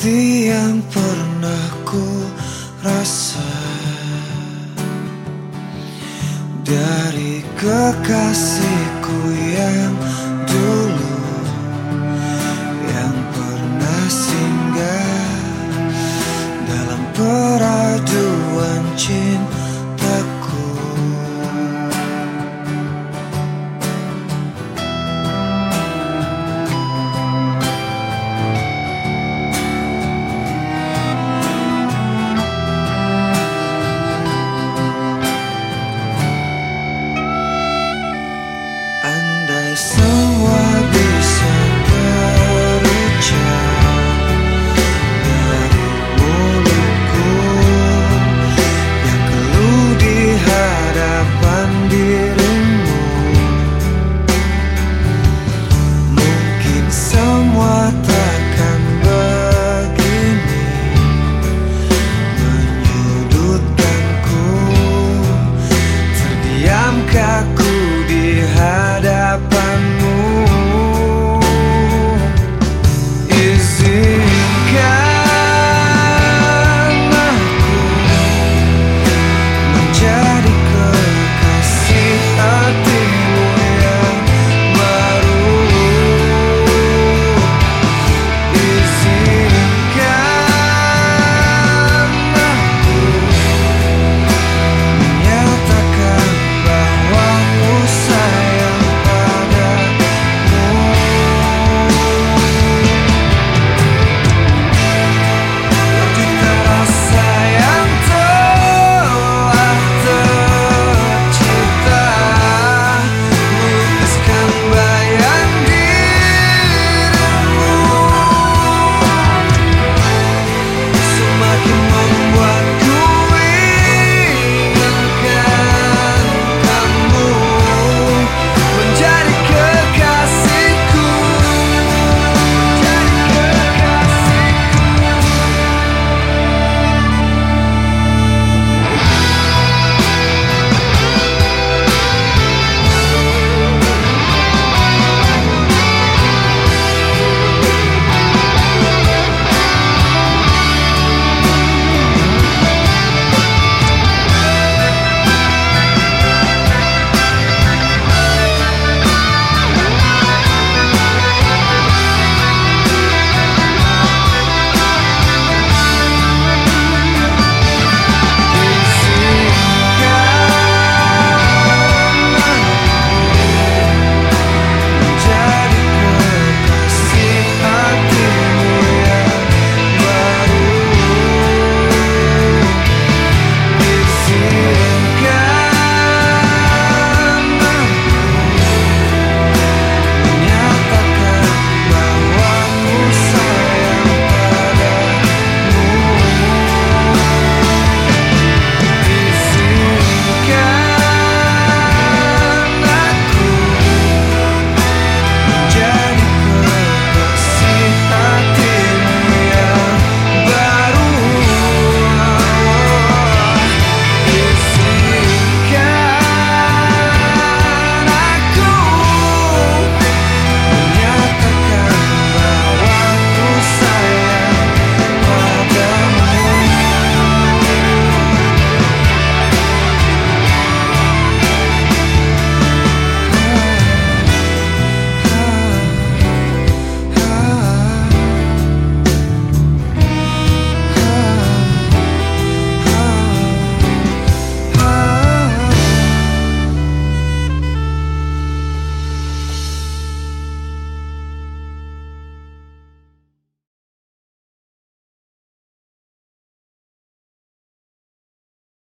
Seperti yang pernah ku rasa Dari kekasih.